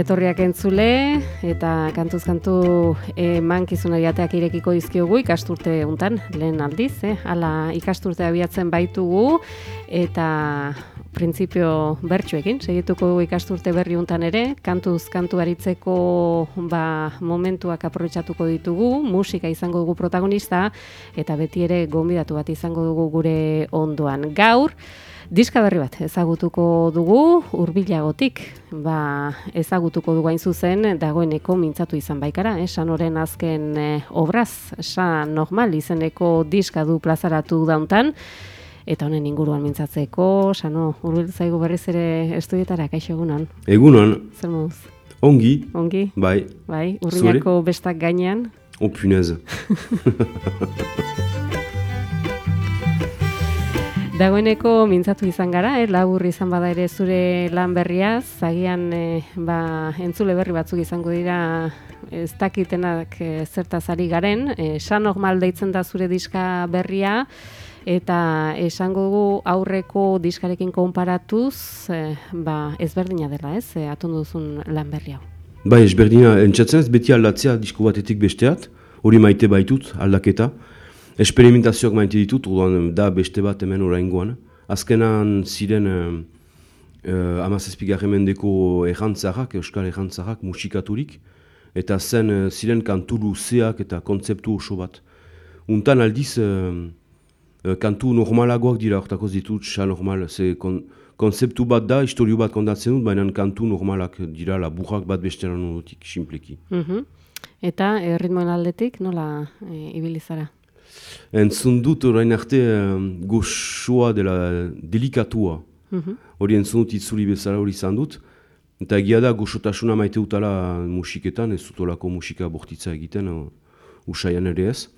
Etorriak entzule eta kantuz kantu emankizuna jateak irekiko dizkiogu ikasturte hontan lehen aldiz, eh? Hala ikasturte abiatzen baitugu eta printzipio bertsuekin segituko dugu ikasturte berri hontan ere, kantuz kantu aritzeko ba, momentuak aprobetxatuko ditugu, musika izango dugu protagonista eta beti ere gonbidatu bat izango dugu gure ondoan. Gaur Diska berri bat ezagutuko dugu hurbilagotik, ba, ezagutuko dugu hain zuzen dagoeneko mintzatu izan baikara, eh? sanoren azken eh, obraz, sa normal izeneko diska du plazaratu dauntan, eta honen inguruan mintzatzeko, sano, hurbil zaigu berriz ere estudietara, kaixo egunon? Egunon. Zer moduz? Ongi. Ongi? Bai. Bai, urbilako bestak gainean? Oh, punez. Dagoeneko mintzatu izan gara, eh? labur izan bada ere zure lan berria, zagian eh, ba, entzule berri batzuk izango dira ez dakitenak eh, zertaz ari garen, eh, normal deitzen da zure diska berria, eta esango dugu aurreko diskarekin konparatuz, eh, ba, ezberdina dela ez, eh, atundu duzun lan berri hau. Bai, ezberdina, entzatzen ez beti aldatzea disko batetik besteat, hori maite baitut aldaketa, Esperimentazioak maite ditut, orduan da beste bat hemen oraingoan. Azkenan ziren uh, uh, amazazpigarren mendeko errantzarrak, euskal errantzarrak, musikaturik, eta zen uh, ziren kantu luzeak eta kontzeptu oso bat. Untan aldiz, uh, uh, kantu normalagoak dira ortakoz ditut, xa normal, ze kon, konzeptu bat da, historio bat kontatzen dut, baina kantu normalak dira, laburrak bat bestean dutik, simpleki. Mm Eta e, ritmoen aldetik, nola e, ibilizara? Entzun dut orain arte um, goxoa dela delikatua. Mhm. Hori entzun dut itzuli bezala hori izan dut. Eta egia da goxotasuna maite utala musiketan, ez dut olako musika bortitza egiten, uh, usaian ere ez.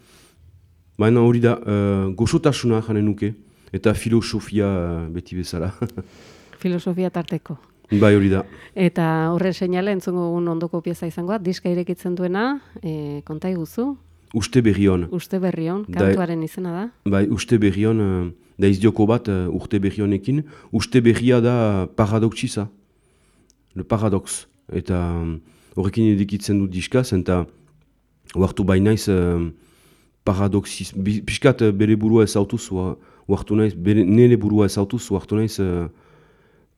Baina hori da, uh, goxotasuna janen nuke, eta filosofia uh, beti bezala. Filosofia tarteko. bai hori da. Eta horre seinale entzungo egun ondoko pieza izangoa, diska irekitzen duena, e, konta iguzu, Uste berri hon. Uste berri hon, kantuaren izena da? Bai, uste berri hon, uh, da izdioko bat uh, urte berri honekin. Uste berria da paradoxiza. Le paradox. Eta um, horrekin edikitzen dut diskaz, eta huartu bainaiz uh, paradoxiz. Piskat uh, bere burua ez autuz, huartu naiz, bere, nire burua ez autuz, huartu naiz uh,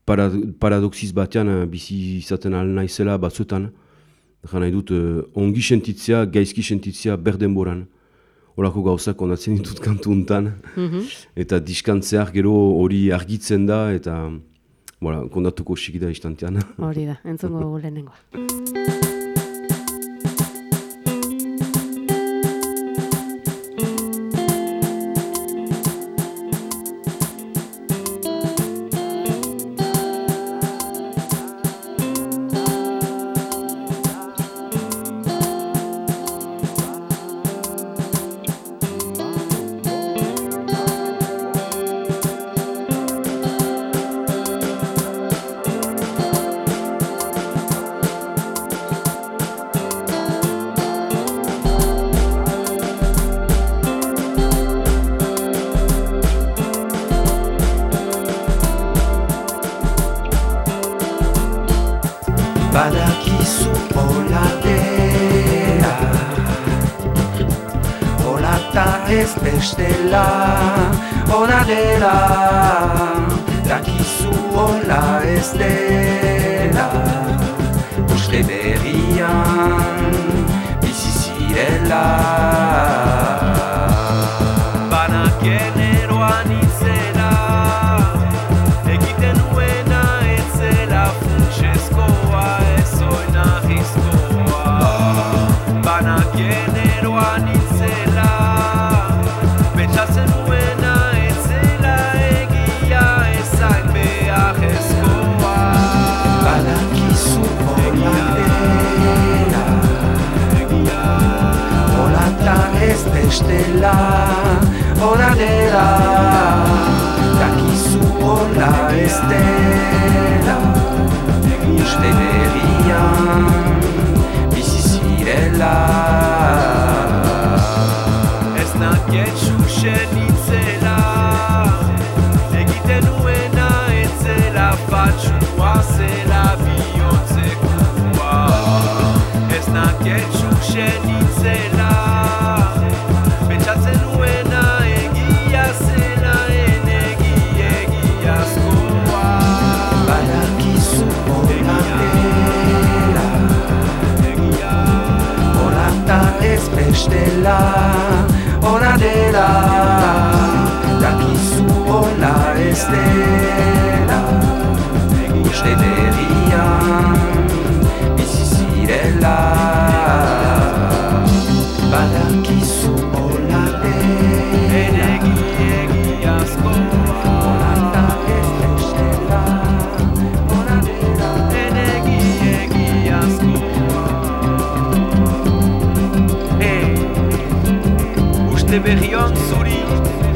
para, paradoxiz batean uh, bizi izaten al naizela batzuetan. Gana nahi dut, uh, ongi sentitzea, gaizki sentitzea berden boran. Horako gauzak ondatzen ditut kantu untan. Mhm. Eta diskantzeak gero hori argitzen da, eta voilà, kondatuko siki da istantean. Hori da, entzungo lehenengoa. bestela Hora dela Dakizu hola ez dela Uste berrian Bizi zirela. Ez nakiet xuxen itzela Egiten nuena etzela Fatxua zela bihotzekua Ez nakiet xuxen itzela bestela Hora dela Dakizu hola ez dela. Uste berrian Bizi zirela uste berrion zuri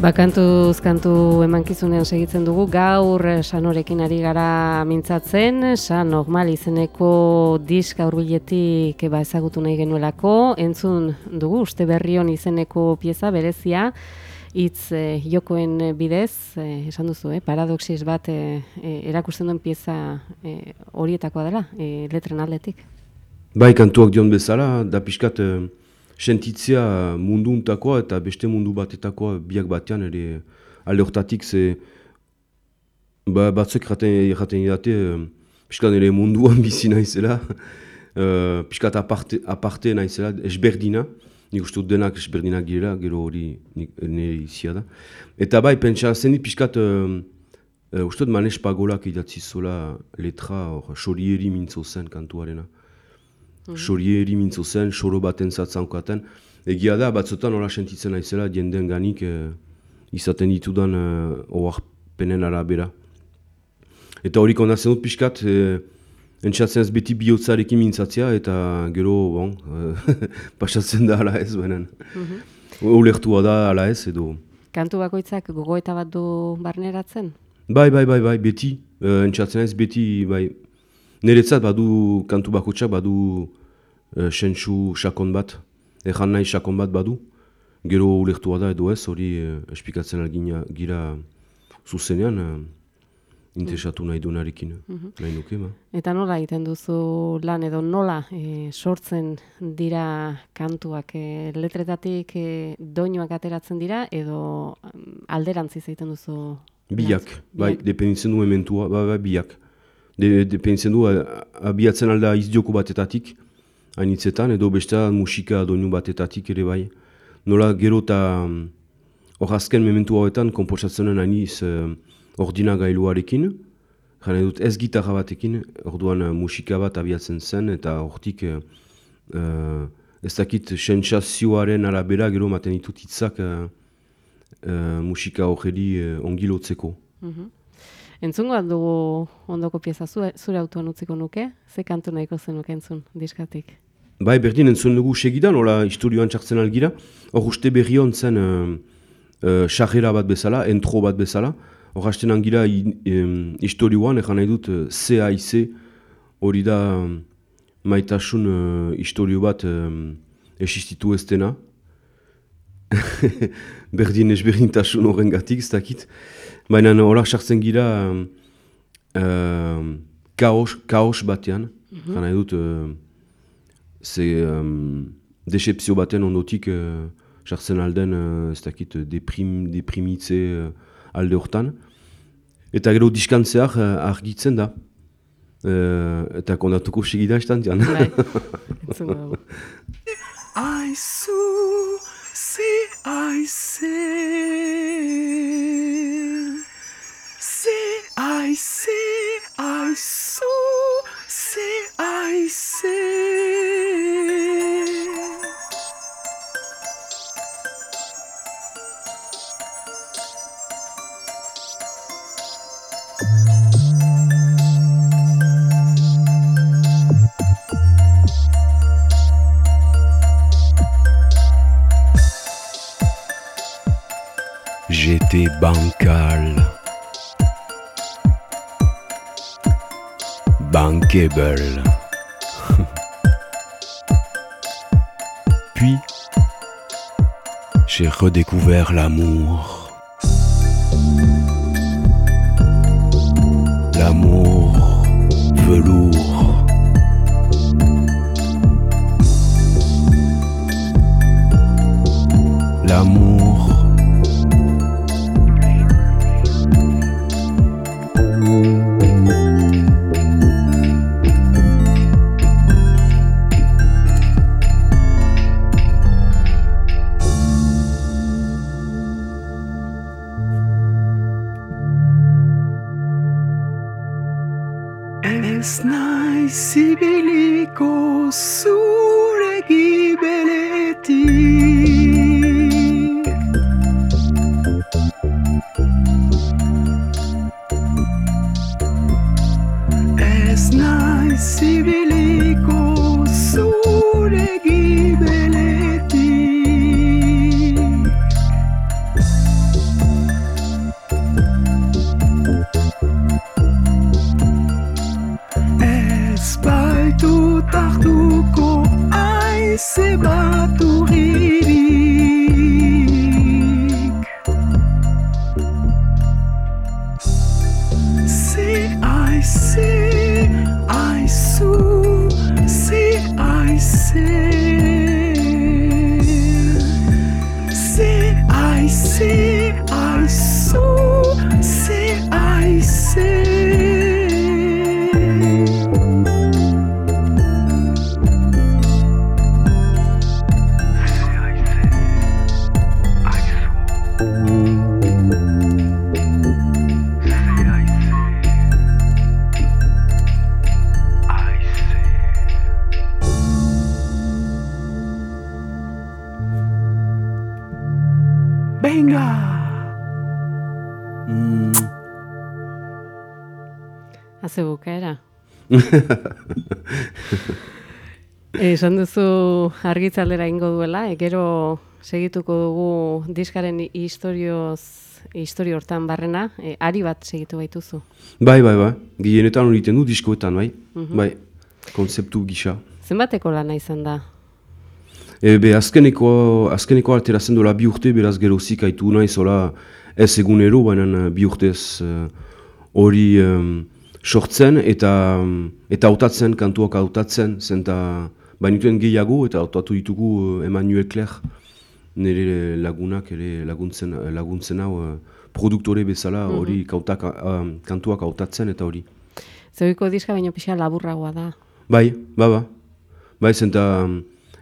Bakantuz kantu emankizunean segitzen dugu, gaur eh, sanorekin ari gara mintzatzen, san normal izeneko disk aurbiletik ba ezagutu nahi genuelako, entzun dugu, uste berrion izeneko pieza berezia, hitz eh, jokoen bidez, eh, esan duzu, eh, paradoxis bat eh, eh, erakusten duen pieza eh, horietakoa dela, eh, letren aldetik. Bai, kantuak dion bezala, da pixkat eh, sentitzea mundu untakoa eta beste mundu batetakoa biak batean ere alde hortatik ze ba, batzuk jaten, jaten idate eh, pixkat ere munduan bizi naizela, eh, pixkat aparte, aparte naizela, esberdina, nik uste denak esberdinak girela, gero hori nire izia da. Eta bai, pentsa zenit pixkat, uh, uh, uste dut Manes Pagolak idatzi zola letra, hor, xorieri mintzo zen kantuarena. Xorieri mintzo zen, xoro baten zatzankoaten. Egia da, batzotan hola sentitzen naizela, jenden ganik eh, izaten ditudan eh, oarpenen arabera. Eta hori kondatzen dut pixkat, eh, entxatzen ez beti bihotzarekin mintzatzea, eta gero, bon, eh, pasatzen da ala ez, benen. Ulertua da ala ez, edo... Kantu bakoitzak gogoeta bat du barneratzen? Bai, bai, bai, bai, beti, uh, entxatzen ez beti, bai, niretzat badu kantu bakotxak badu uh, sentsu sakon bat, ejan nahi sakon bat badu, gero ulertua da edo ez, hori uh, espikatzen algina gira zuzenean, uh, interesatu nahi dunarekin, nahi nuke, ba. Eta nola egiten duzu lan edo nola e, sortzen dira kantuak? E, letretatik e, doinuak ateratzen dira edo mm, alderantziz egiten duzu Biak, lan? bai, dependitzen du ementua, bai, bai, biak. De, dependitzen du, abiatzen alda izdioko batetatik, hainitzetan, edo beste musika doinu batetatik ere bai. Nola gero eta mm, hor azken mementu hauetan komposatzenen hainiz uh, ordinagailuarekin, jane dut ez gitarra batekin, orduan uh, musika bat abiatzen zen, eta hortik uh, ez dakit sentsazioaren arabera gero maten ditut hitzak uh, uh, musika horreli uh, ongi lotzeko. Entzungo bat dugu ondoko pieza zure, zure autoan utziko nuke? Ze kantu nahiko zenuke entzun diskatik? Bai, berdin entzun dugu segidan, hola historioan txartzen algira. Hor uste berri hon zen uh, uh, sarrera bat bezala, entro bat bezala. Hor hasten angira i- em, historioan, egan nahi dut uh, CAIC hori da um, maitasun uh, historio bat um, existitu ez dena. berdin ezberdintasun horren gatik, ez dakit. Baina horak sartzen gira um, um, kaos, kaos batean. Mm nahi dut, uh, ze um, decepzio baten ondotik uh, sartzen alden, uh, ez dakit, deprim, deprimitze uh, alde hortan. Eta gero diskantzeak uh, argitzen da. Uh, eta kondatuko segida estantian. Bai, entzungo dugu. Aizu, zi aize Zi aize, aizu, zi aize J'étais bancal. Bankable. Puis, j'ai redécouvert l'amour. L'amour velours. L'amour aize, aizu, zi aize Esan duzu argitzaldera ingo duela, e, gero segituko dugu diskaren historioz, historio hortan barrena, e, ari bat segitu baituzu. bai, bai, bai. Gehienetan hori du diskoetan, bai. Bai, konzeptu gisa. Zenbateko lana izan da? E, be, azkeneko, azkeneko alteratzen dola bi urte, beraz gerozik haitu nahi zola ez egunero, baina bi urtez eh, hori em, sortzen eta eta hautatzen, kantuak hautatzen, zenta bainituen gehiago eta hautatu ditugu uh, Emmanuel Cler, nire lagunak ere laguntzen, laguntzen hau eh, produktore bezala hori kautak, ah, kantuak hautatzen eta hori. Zeuiko diska baino pixa laburragoa da. Bai, ba, ba. Bai, zenta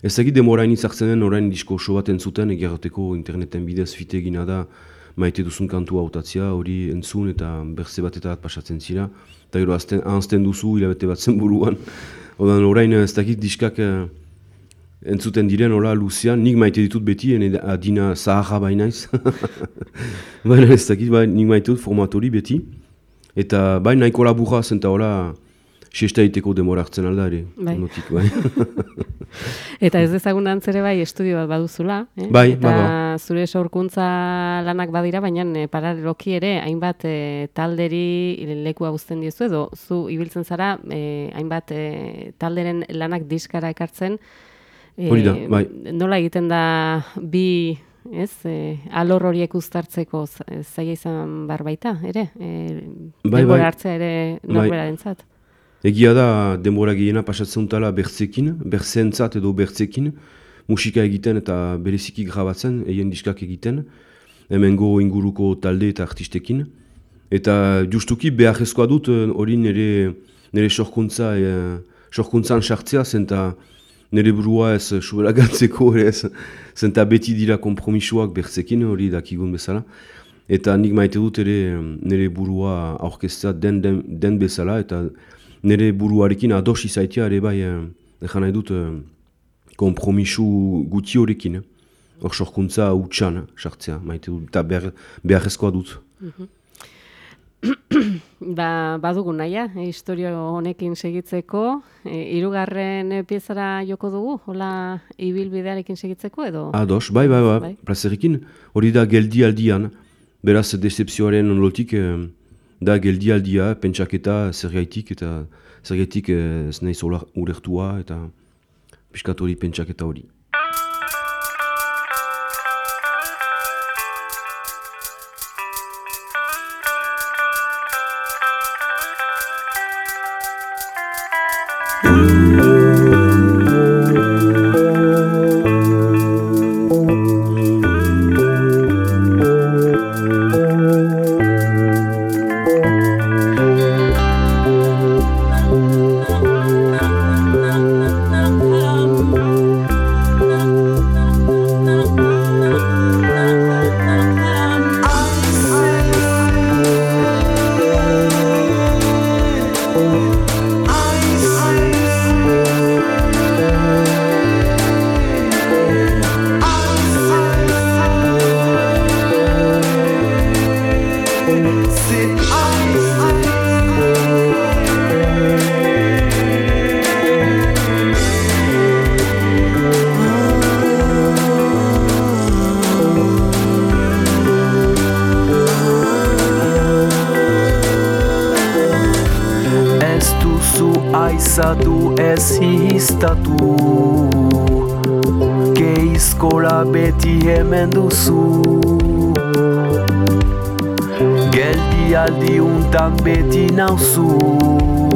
ez egit demora izartzenen orain disko oso bat entzuten, egerrateko interneten bidez fite egina da maite duzun kantua hautatzea, hori entzun eta berze bat eta bat pasatzen zira. Eta gero azten, ahazten duzu hilabete bat zen buruan. Odan orain ez dakit diskak eh, entzuten diren hola luzean, nik maite ditut beti, ene adina zaharra bainaiz. Baina ez dakit, bai, nik maite dut formatori beti. Eta bai nahiko laburra zen eta hola siesta egiteko demora hartzen alda ere. Bai. Ondotik, bai. Eta ez dezagun antzere bai estudio bat baduzula. Eh? Bai, Eta ba, zure sorkuntza lanak badira, baina e, paraleloki ere hainbat e, talderi lekua guzten diezu edo zu ibiltzen zara e, hainbat e, talderen lanak diskara ekartzen. E, Hori da, bai. Nola egiten da bi ez, e, alor horiek uztartzeko zaila izan bar baita, ere? E, Bai, bai. hartzea ere Bai. norberarentzat. Egia da denbora gehiena pasatzen dutela bertzekin, bertzeentzat edo bertzekin, musika egiten eta bereziki grabatzen, eien diskak egiten, hemengo inguruko talde eta artistekin. Eta justuki beharrezkoa dut eh, hori nire, nire sorkuntza, e, sorkuntzan sartzea, zenta nire burua ez eh, subelagatzeko ere ez, zenta beti dira kompromisuak bertzekin hori dakigun bezala. Eta nik maite dut ere eh, nire burua aurkestea den, den, den bezala, eta nire buruarekin ados izaitea ere bai, eh, ezan nahi dut, eh, kompromisu guti horrekin. Eh. Hor sorkuntza utxan, eh, sartzea, maite dut, eta behar, beharrezkoa dut. Ba, badugu naia, e, historio honekin segitzeko, e, hirugarren piezara joko dugu, hola ibilbidearekin segitzeko edo? Ados, bai, bai, bai, Bai. plazerekin, hori da geldi aldian, beraz decepzioaren onlotik, eh, da geldi aldia, pentsaketa zergaitik, eta zergaitik eh, ez nahi zola urertua, eta piskat hori pentsaketa hori. Ez hiztatu Geizkola beti hemen duzu. Geldi aldi untan beti nauzu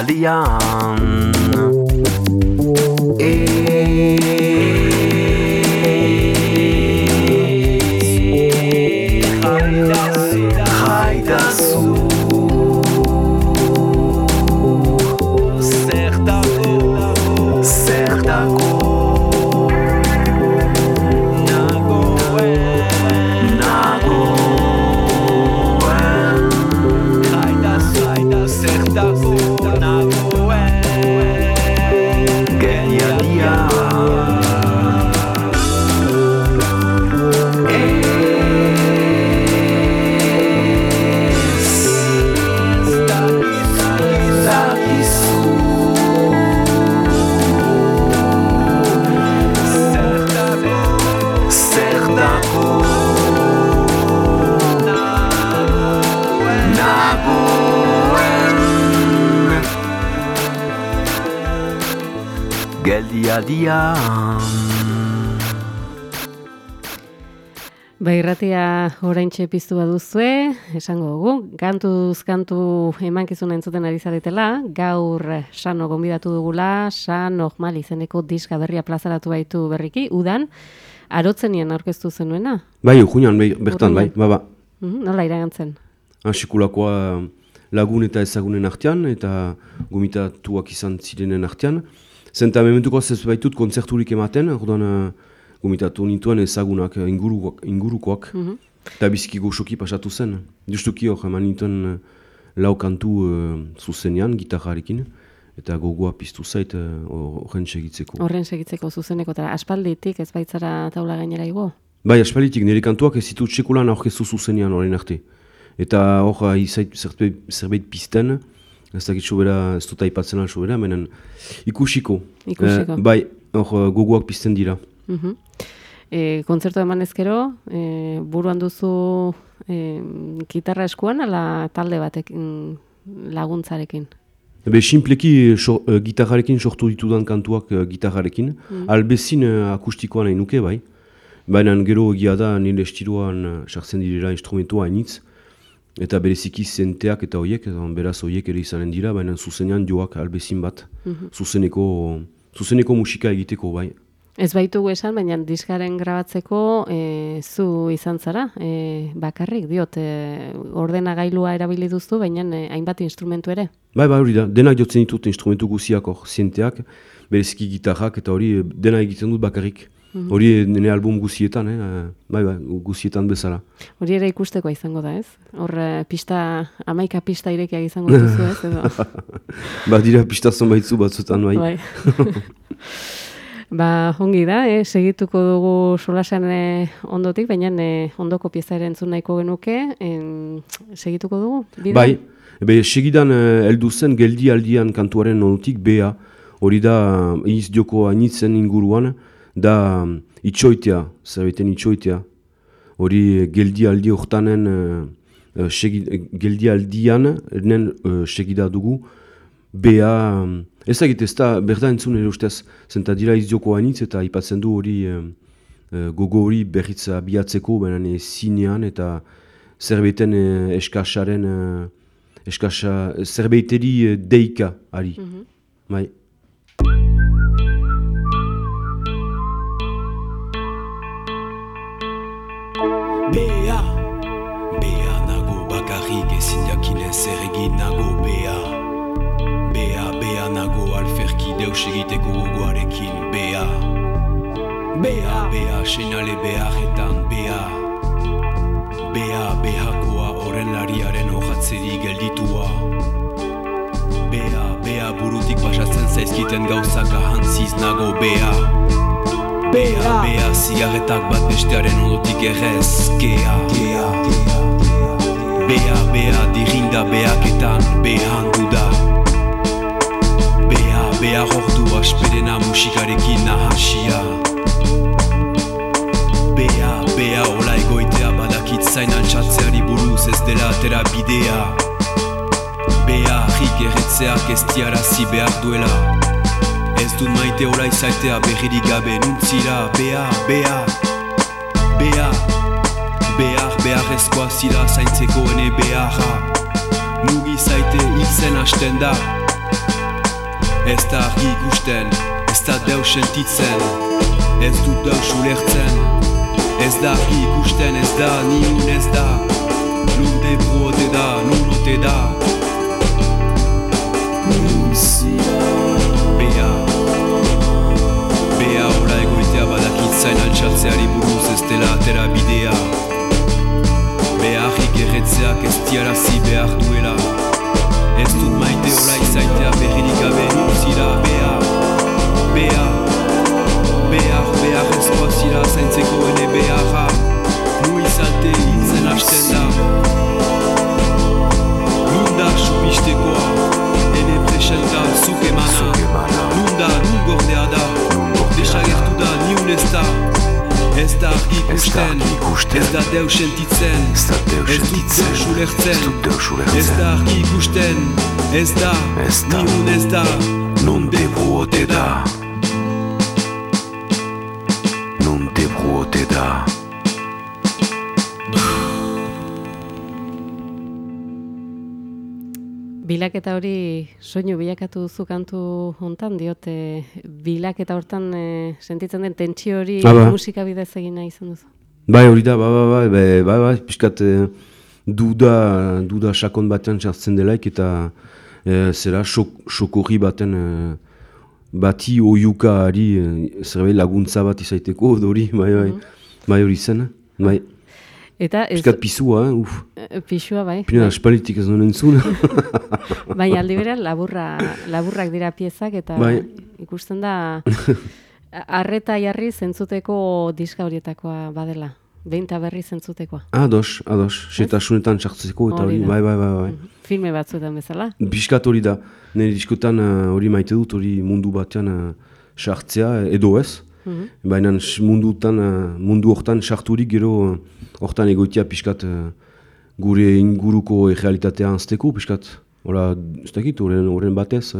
Italia. Geldialdian Ba, irratia oraintxe piztu baduzue, esango dugu, kantuz kantu emankizuna entzuten ari zaretela, gaur sano gonbidatu dugula, sano mal izeneko diska berria plazaratu baitu berriki, udan, arotzenien aurkeztu zenuena, Bai, juinan, bai, bertan, bai, Urruñan. ba, ba. Mhm, nola iragantzen? Ansikulakoa lagun eta ezagunen artean, eta gomitatuak izan zirenen artean. Zenta mementuko ez baitut kontzerturik ematen, orduan uh, gomitatu nituen ezagunak eh, ingurukoak, ingurukoak. Eta biziki goxoki pasatu zen. Justuki hor eman nituen uh, lau kantu uh, zuzenean, gitarrarekin, eta gogoa piztu zait eh, horren segitzeko. Horren segitzeko zuzeneko, eta aspalditik ez baitzara taula gainera igo? Bai, aspalitik nire kantuak ez ditut sekulan aurkeztu zuzenean horren arte. Eta hor izait zerbait, zerbait pizten, ez dakit sobera, ez dut aipatzen al sobera, menen ikusiko. Ikusiko. Eh, bai, hor eh, gogoak pizten dira. Mhm. E, kontzertu eman ezkero, e, buruan duzu e, gitarra eskuan, ala talde batekin laguntzarekin? Ebe, simpleki so, uh, gitarrarekin sortu ditudan kantuak uh, gitarrarekin, albezin uh, akustikoa nahi nuke bai. Baina gero egia da nire estiloan uh, sartzen direla instrumentua hainitz. Eta bereziki zenteak eta hoiek, beraz hoiek ere izanen dira, baina zuzenean joak albezin bat, zuzeneko, zuzeneko musika egiteko bai. Ez baitugu esan, baina diskaren grabatzeko e, zu izan zara, e, bakarrik, diot, e, ordenagailua erabili duzu, baina e, hainbat instrumentu ere. Bai, bai, hori da, denak jotzen ditut instrumentu guziak hor, zienteak, bereziki gitarrak, eta hori dena egiten dut bakarrik. Hori eh, nire album guzietan, eh? bai, bai, guzietan bezala. Hori ere ikusteko izango da, ez? Hor e, pista, amaika pista irekiak izango duzu, ez? Edo, ba, dira pistazon baitzu batzutan, bai. bai. ba, ongi da, eh? segituko dugu solasean eh, ondotik, baina eh, ondoko pieza ere entzun nahiko genuke, en, segituko dugu? bidean? Bai, ebe, segidan eh, heldu zen geldi aldian kantuaren onutik bea, hori da eh, iz dioko anitzen inguruan, da mm, itxoitea, zerbeten itxoitea. Hori eh, geldi aldi hortanen, eh, eh, segi, eh, geldi aldian, nen eh, segida dugu, bea, mm, ez dakit ez da, berda entzun ere ustez, zenta dira iz dioko anitz eta ipatzen du hori eh, gogo hori berriz abiatzeko, baina zinean eta zerbeten eh, eskasaren, eh, eskasa, zerbeteri eh, deika ari. Bai. Bea, bea nago bakarrik ezin jakinez zer egin nago bea. Bea, bea nago alferki deus egiteko gogoarekin bea. Bea, bea, seinale beharretan bea. Bea, behakoa horren lariaren hojatzeri gelditua. Bea, bea burutik pasatzen zaizkiten gauzak ahantziz nago bea Bea, bea, zigarretak bat bestearen ondotik errez. Kea, kea, Bea, bea, dirinda beaketan behan da Bea, bea, hortu asperena musikarekin nahasia. Bea, bea, ola egoitea badakit zain altxatzeari buruz ez dela atera bidea. Bea, jik erretzeak ez diarazi behar duela Ez dut maite ola izaitea berririk gabe nuntzira Bea, bea, bea Behar, beharrezkoa zira zaintzeko ene beharra Mugi zaite hiltzen hasten da. Ez da argi ikusten, ez da deus sentitzen. Ez dut deus ulertzen Ez da argi ikusten, ez da, niun ez da. Nun debru ote da, nun ote da badakitzain altxatzeari buruz ez dela atera bidea. Beharrik erretzeak ez diarazi behar duela. Ez dut maite ola izaitea berririk gabe nuntzira Bea, bea, behar, behar ezkoa zira zaintzeko ene beharra. Nu izate hiltzen hasten da. Nunda supistekoa, ene presenta zuk emana. Nunda, nun gordea da, desagertu da ez da Ez da argi ikusten, ez da deus sentitzen. Ez dut deus ulertzen, ez da argi ikusten. Ez da, niun ez da, non debru ote da. Non debru ote da Bilaketa hori soinu bilakatu duzu kantu hontan diote bilaketa hortan e, sentitzen den tentsio hori Ah, ba. musika bidez egin nahi izan duzu. Bai, hori da, bai, bai, bai, bai, bai, pixkat eh, duda, duda sakon batean sartzen delaik eta eh, zera sok, sokorri baten eh, bati oiukaari eh, zerbait laguntza bat izaiteko, hori, bai, bai, bai hori zen, bai, Eta ez pixkat pisua, eh, uf, e, pixua bai. pina aspalitik ez duen entzun. Baina aldi berean laburra, laburrak dira piezak eta Bai. ikusten da arreta jarri zentzuteko diska horietakoa badela. Behinta berri zentzutekoa. ados, ados, setasunetan sartzeko eta Hori bai, bai, bai, bai. Filme batzuetan bezala. Piskat hori da, nire diskotan eh, hori maite dut, hori mundu batean uh, sartzea edo ez. Mhm. Baina mundutan, eh, mundu hortan sarturik gero eh, hortan egoitia pixkat eh, gure inguruko realitatea anzteko pixkat. Hora, ez dakit, horren batez,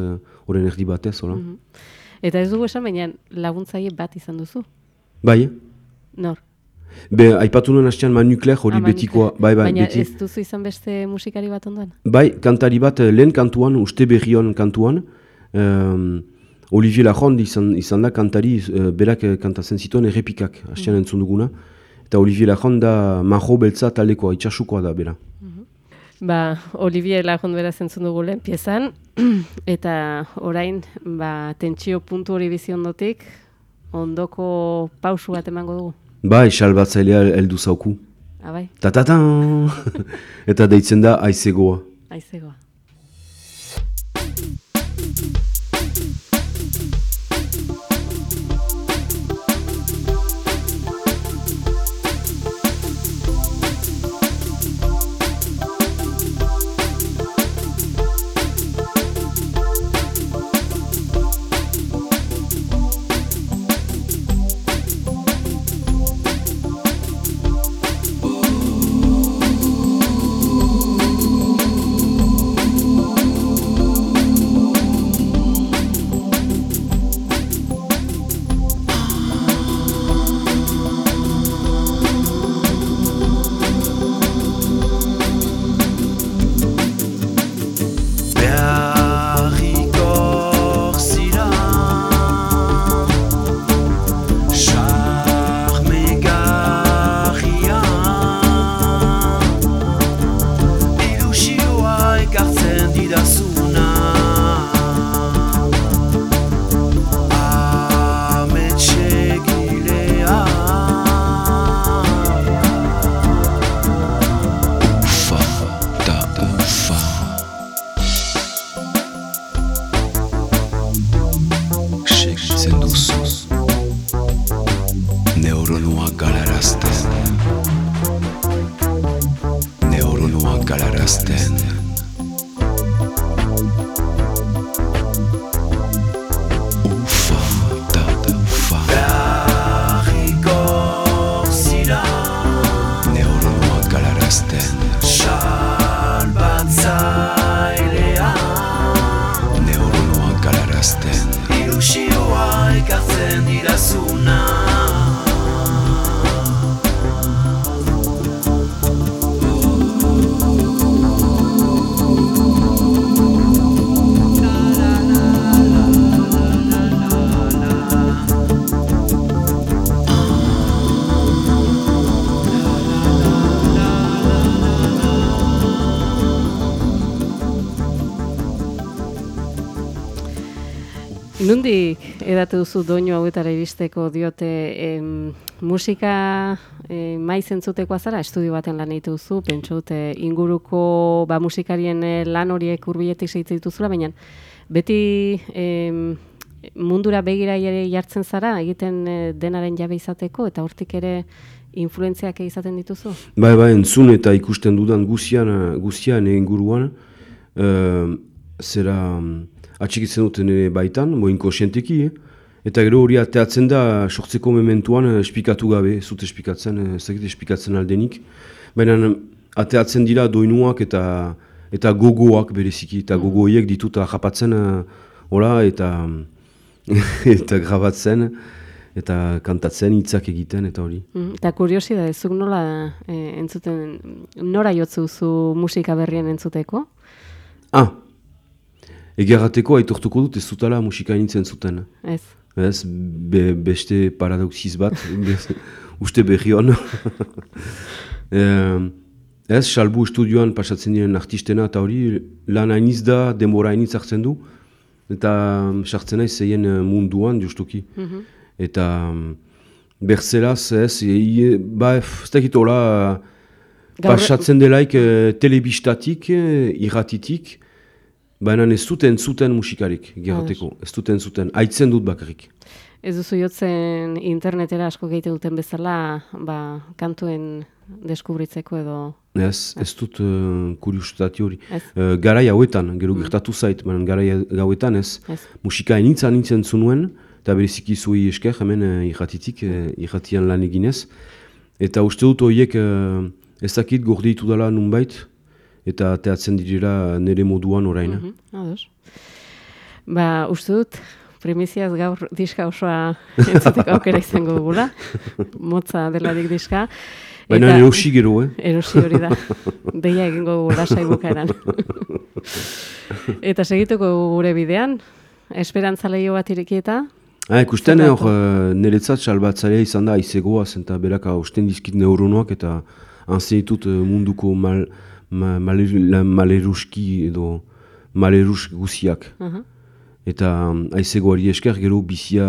horren erdi batez, hola. Eta ez dugu esan, baina laguntzaile bat izan duzu. Bai? Nor? Be, aipatu nuen hastean manukler hori Ah, betikoa, bai, bai, baina beti. ez duzu izan beste musikari bat ondoan? Bai, kantari bat eh, lehen kantuan, uste berrion kantuan, um, Olivier Lajond izan, izan da kantari eh, berak eh, kantatzen zituen errepikak, hastean entzun duguna. Eta Olivier Lajond da majo beltza taldekoa, itxasukoa da bera. Ba, Olivier Lajon beraz entzun dugu lehen piezan, eta orain, ba, tentsio puntu hori bizi ondotik, ondoko pausu bat emango dugu. Bai, salbatzailea heldu zauku. Abai, Tatatan! Eta deitzen da aizegoa. aizegoa. thank you. Nundik edatu duzu doinu hauetara iristeko diote em, musika e, maiz entzutekoa zara, estudio baten lan egite duzu, pentsu dute inguruko ba, musikarien eh, lan horiek hurbiletik segitzen dituzula, baina beti em, mundura begira ere jartzen zara, egiten eh, denaren jabe izateko, eta hortik ere influentziak izaten dituzu? Bai, bai, entzun eta ikusten dudan guzian, guzian inguruan, uh, zera atxikitzen duten ere baitan, bo inkosienteki, eh? eta gero hori ateatzen da sortzeko mementuan eh, espikatu gabe, ez dut espikatzen, eh, ez dakit espikatzen aldenik, baina ateatzen dira doinuak eta eta gogoak bereziki, eta gogo horiek ditut japatzen, uh, hola, eta eta grabatzen, eta kantatzen, hitzak egiten, eta hori. Mm, Eta kuriosi da, zuk nola e, entzuten, nora jotzu zu musika berrien entzuteko? Ah, egerrateko aitortuko dut ez zutala musika nintzen zuten. Ez. Ez, be, beste paradoxiz bat, uste berri hon. Ez, salbu estudioan pasatzen diren artistena eta hori lan hainiz da, denbora hainiz hartzen du, eta mm, sartzen naiz zeien eh, munduan justuki. Mhm. Eta mm, berzelaz, ez, e, ba, f- ez dakit hola, Gaur- pasatzen delaik eh, telebistatik, eh, irratitik, baina ez duten zuten musikarik, geroteko, ez duten zuten, aitzen dut bakarrik. Ez duzu jotzen internetera asko gehiago duten bezala, ba, kantuen deskubritzeko edo... Ez, ez dut uh, kuriositati hori. Uh, garai hauetan, gero gertatu zait, baina garai hauetan ez, Ez. musika nintzen nintzen zunuen, eta bereziki zuei esker hemen uh, irratitik, uh, irratian lan eginez. Eta uste dut horiek uh, ez dakit gordi ditu dela nunbait, eta teatzen direla nire moduan orain. Mm -hmm. Ba, uste dut, primiziaz gaur diska osoa entzuteko aukera izango dugula, motza delarik diska. Baina erosi gero, eh? Erosi hori da, deia egingo dugu lasai bukaeran. eta segituko gure bidean, esperantza lehio bat irekieta? Ah, ikusten hor, uh, niretzat salbatzailea izan da aizegoa, zenta berak hausten dizkit neuronoak eta anzen ditut munduko mal, ma, maleruski edo malerus guziak. Uh Eta um, aizegoari esker gero bizia,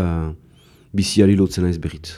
biziari lotzen aiz berriz.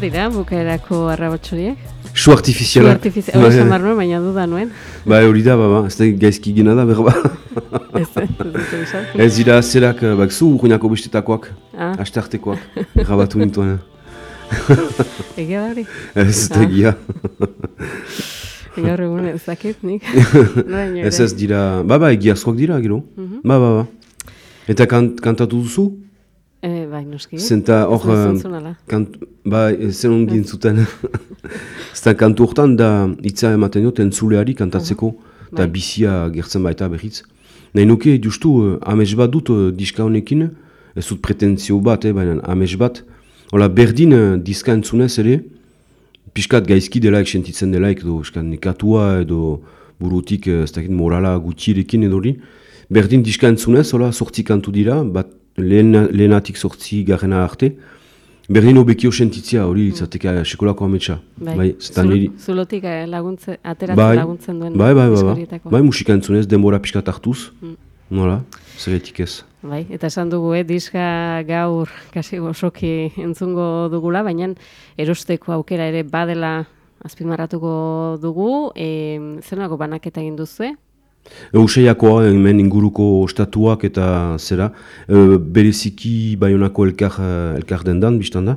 Dira, bukaerako arrabatxoriek? Su artifiziala. Su artifiziala, hori bai. marro, baina duda nuen. Ba, hori da, ba, ba, ez da gaizki gina da, berba. ez, ez, ez dira zerak, bak, zu urruinako bestetakoak, ah. astartekoak, grabatu nintuen. Egia da hori? Ez, ah. egia. Gaur egun ez dakit nik. Ez ez dira, ba, ba, egiazkoak dira, gero. Ba, ba, ba. Eta kant, kantatu duzu? Eh, bai, noski. Zenta hor, eh, kant, ba, zen ongin zuten. Zenta kantu hortan da hitza ematen dut entzuleari kantatzeko, eta Bai. bizia gertzen baita berriz. Nahi nuke, justu, uh, amets bat dut uh, diska honekin, ez dut pretentzio bat, eh, baina amets bat. Hola, berdin uh, diska entzunez ere, pixkat gaizki delaik sentitzen delaik, edo nekatua edo burutik eh, ez dakit morala gutxirekin edo hori. Berdin diska entzunez, hola, sortzi kantu dira, bat lehen, lehenatik sortzi garrena arte. Berdin obekio sentitzia hori izateka sekolako ametsa. Bai, zetan Zul- niri- zulotik eh, laguntze, ateratzen bai, laguntzen duen. bai, bai, bai, bai, bai, musika entzunez, denbora pixkat hartuz. Nola, zerretik ez. Bai, eta esan dugu, eh, diska gaur kasi osoki entzungo dugula, baina erosteko aukera ere badela azpimarratuko dugu, e, zenako banaketa egin duzu, eh? Euseiakoa hemen inguruko ostatuak eta zera, e, bereziki baionako elkar, elkar dendan, biztan da.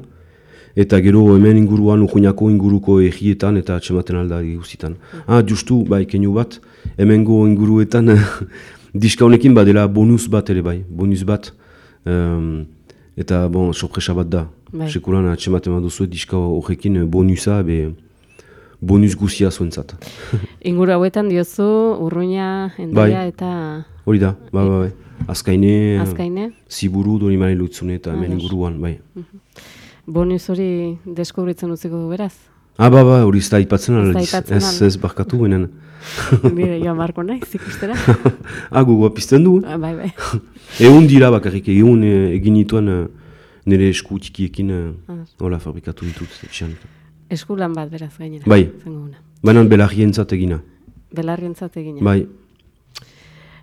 Eta gero hemen inguruan, Urruñako inguruko egietan eta atxematen aldari guztitan. Ah, justu, bai, keinu bat, hemengo inguruetan diska honekin badela bonus bat ere bai, bonus bat. Em, eta, bon, sorpresa bat da. Bai. Sekulan atxematen baduzu diska horrekin bonusa, be, bonus guzia zuentzat. Inguru hauetan diozu, urruña, endaia Bai. eta Hori da, bai, bai, bai. Azkaine, azkaine. ziburu dori mare lutzune eta hemen Ados. inguruan, bai. Bonus hori deskubritzen utziko du beraz. Ah, ba, ba, hori ez da aldiz. aipatzen Ez, ez barkatu benen. Bire, joan barko naiz ikustera. ah, gogoa pizten du. Ah, bai, bai. Egun dira bakarrik, egun eh, egin dituen eh, nire esku tikiekin, eh, Ados. hola, fabrikatu ditut. etxean. Eskulan bat beraz gainera. Bai. Baina belarrientzat egina. Belarrientzat egina. Bai,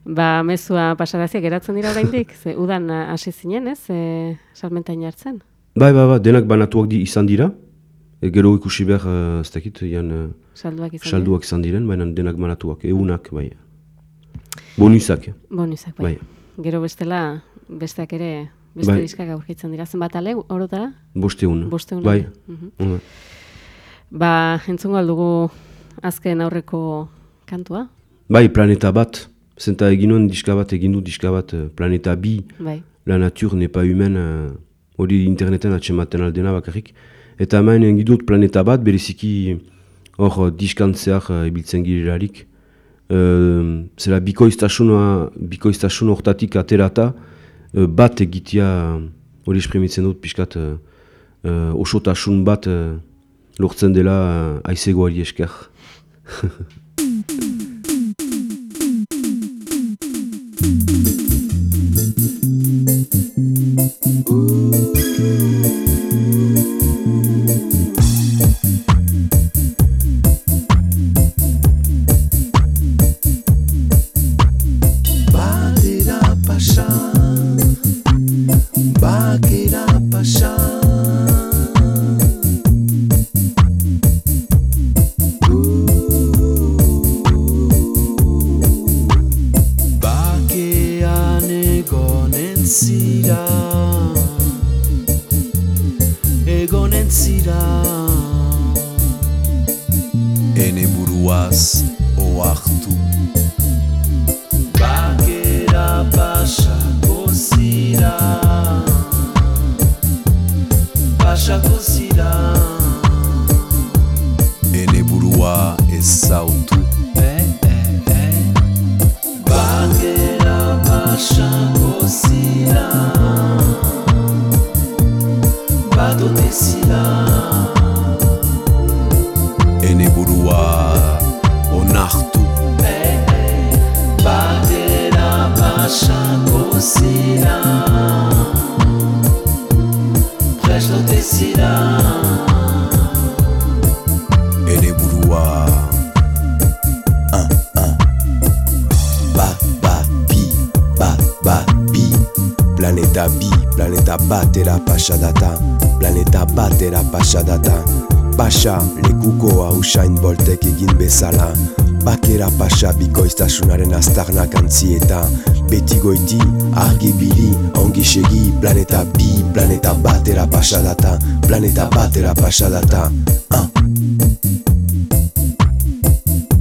Ba, mezua pasaraziak geratzen dira oraindik, ze udan hasi zinen, ez? E, salmentain hartzen. bai, bai, bai, denak banatuak di izan dira. E, gero ikusi behar, eh, ez dakit, jan, eh, Salduak izan. salduak izan diren, baina denak banatuak, egunak, bai. Bonusak, dira. Bonuzak, bai. bai. Gero bestela, besteak ere, beste Bai. diskak aurkitzen dira. Zenbat ale, orotara? Boste egun. Bosteun Bai. ale. Mhm. Ba, entzungo aldugu azken aurreko kantua? Bai, planeta bat. Zenta egin nuen diska bat, egin du diska bat, eh, planeta bi, Bai. la nature n'est pas humaine, eh, hori interneten atxematen aldena bakarrik. Eta hemen egin dut planeta bat, bereziki hor diskantzeak uh, ibiltzen girelarik. Uh, zera bikoiztasuna, bikoiztasun hortatik aterata, eh, bat egitea hori esprimitzen dut pixkat uh, uh, osotasun bat uh, lortzen dela uh, aizegoari esker. Batera Planeta bi, planeta batera pasadata Planeta batera pasadata ah.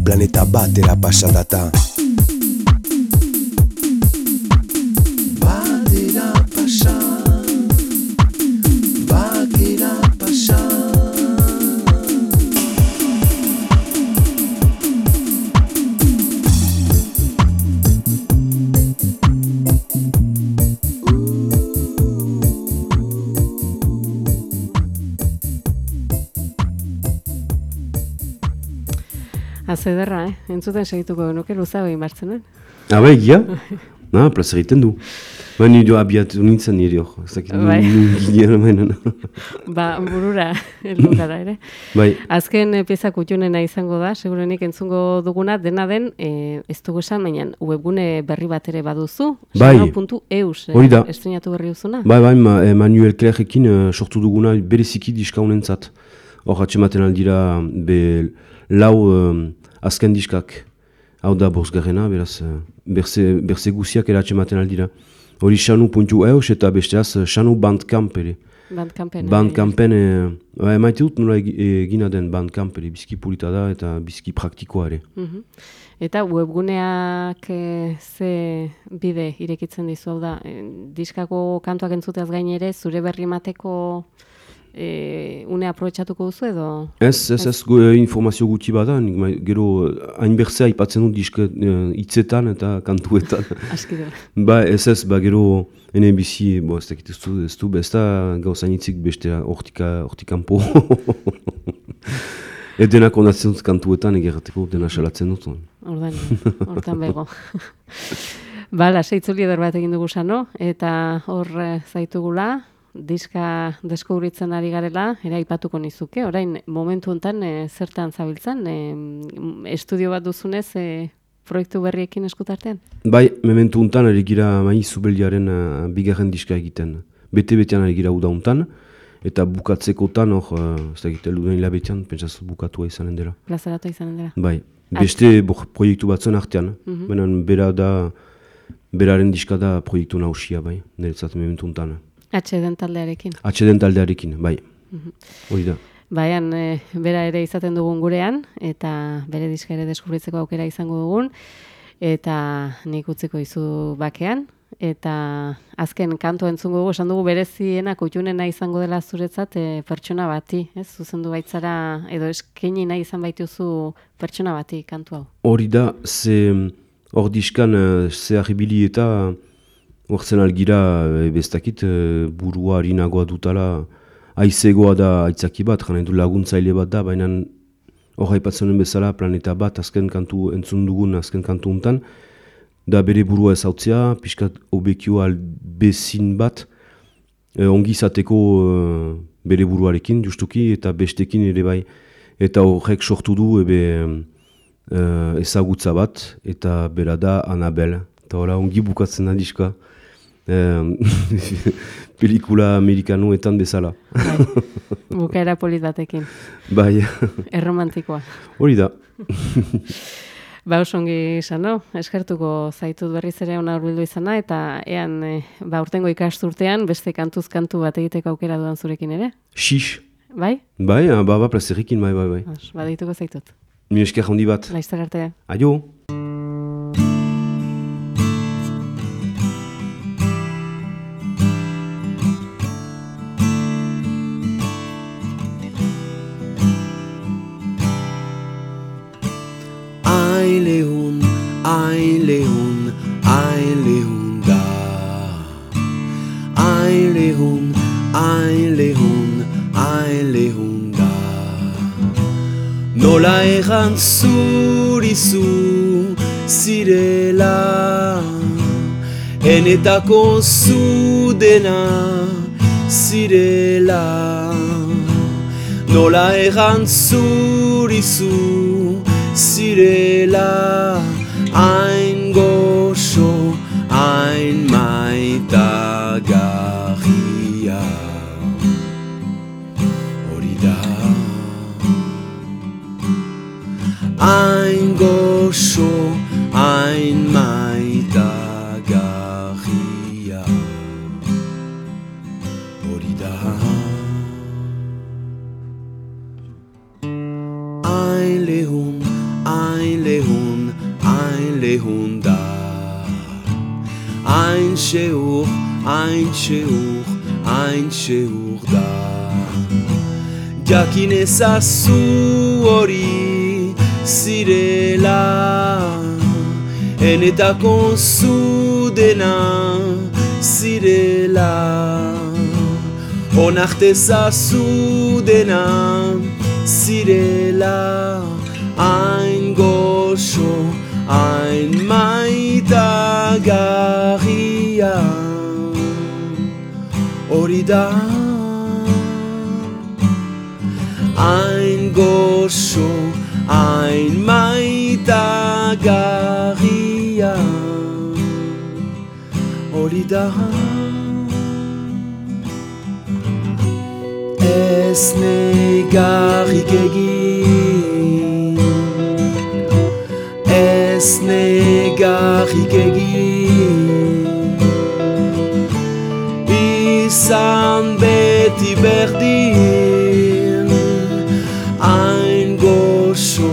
planeta batera pasadata Batera Entzuten segituko genuke luza behin bartzen, Habe, egia? Na, plazer egiten du. Ba, nire abiatu nintzen nire hor. Ez dakit, Bai. ginen. Ba, burura, heldu gara ere. Bai, Azken eh, pieza kutxunena izango da, segurenik entzungo duguna, dena den, e, ez dugu esan, baina webgune berri bat ere baduzu, Bai. eh, Hori da. estrenatu berri duzuna. bai, bai, ma, Manuel Clerrekin eh, sortu duguna bereziki diska honentzat. Hor atxematen aldira be lau eh, azken diskak. Hau da bosgarrena, beraz, eh, berze, berze guziak ere atxematen aldira. Hori xanu.eus eta besteaz eh, xanu bandcamp ere. Bandcampen. Bandcampen, e, ba, emaite dut nola egi- egina den bandcamp ere, bizki pulita da eta bizki praktikoa ere. Mhm. Eta webguneak eh, ze bide irekitzen dizu hau da, eh, diskako kantuak entzuteaz gain ere, zure berri emateko e, une aprobetxatuko duzu edo? Ez, ez, ez, eh, informazio gutxi bada, nik gero eh, hainbertzea aipatzen dut diske eh, hitzetan eta kantuetan. Aski dela. ba, ez ez, ba, gero ene bizi, bo, ez dakit ez du, ez du, ez da gauzainitzik beste hortika, hortikampo. Ez denak ondatzen dut kantuetan egerrateko dena salatzen dut. Ordan, hortan bego. Bala, seitzuli eder bat egin dugu sano, eta hor zaitugula, diska deskubritzen ari garela, era aipatuko nizuke, orain momentu hontan eh, zertan zabiltzan, m- estudio bat duzunez, eh, proiektu berriekin eskutartean? Bai, mementu untan ari gira mai zubeldiaren uh, bigarren diska egiten. Bete-betean ari gira udauntan, eta bukatzekotan hor, uh, ez dakit, eluden hilabetean, pentsaz bukatua izanen dela. Plazaratu izanen dela. Bai, beste bo, proiektu batzuen artean, mm -hmm. bera da, beraren diska da proiektu nausia, bai, niretzat mementu untan. Atxeden taldearekin. Atxeden taldearekin, bai, hori da. Baian, e, bera ere izaten dugun gurean, eta bere diska ere deskubritzeko aukera izango dugun, eta nik utziko izu bakean, eta azken kantu entzungo dugu, esan dugu bereziena kutxunena izango dela zuretzat e, pertsona bati, ez? Zuzendu baitzara, edo eskaini nahi izan baituzu pertsona bati kantu hau. Hori da, ze hor diskan uh, zehar ibili eta hortzen algira e, bestakit uh, burua harinagoa dutala aizegoa da aitzaki bat, jana du laguntzaile bat da, baina hor haipatzen den bezala planeta bat azken kantu entzun dugun azken kantu untan, da bere burua ezautzea, pixkat obekio bezin bat, e, ongi izateko e, bere buruarekin justuki eta bestekin ere bai. Eta horrek sortu du ebe e, ezagutza bat eta bera da Anabel. Eta hola ongi bukatzen da diska. Pelikula amerikanoetan bezala. Bai, bukaera polit batekin, bai, erromantikoa. hori da. Ba, oso ongi izan, no? Eskertuko zaitut berriz ere ona hurbildu izana, eta ean, e, ba, urtengo ikasturtean, beste kantuz kantu bat egiteko aukera dudan zurekin ere? Xix. Bai? Bai, ah, ba, ba, plazerikin, bai, bai, bai. Ba, deituko zaitut. Mi esker handi bat. Laizter arte. Aio. Enetako zudena zirela. Nola erran zurizu zirela. Hain goxo, hain maitagarria. Hori da. Hain Ein seur, ein seur, ein seur da Jakin ezazu hori zirela Enetako zu dena zirela Onartezazu dena zirela Hain goxo, hain maitagarria Hori da. Hain goxo, hain maitagarria Hori da. Ez negarrik egin Ez negarrik egin. Izan beti berdin Hain goxo,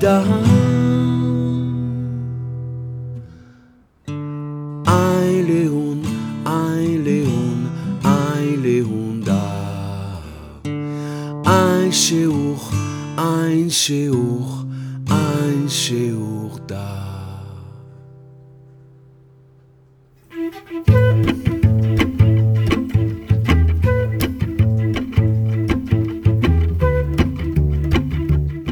da Hain lehun, hain lehun, hain lehun da. Hain seur, hain seur, hain seur da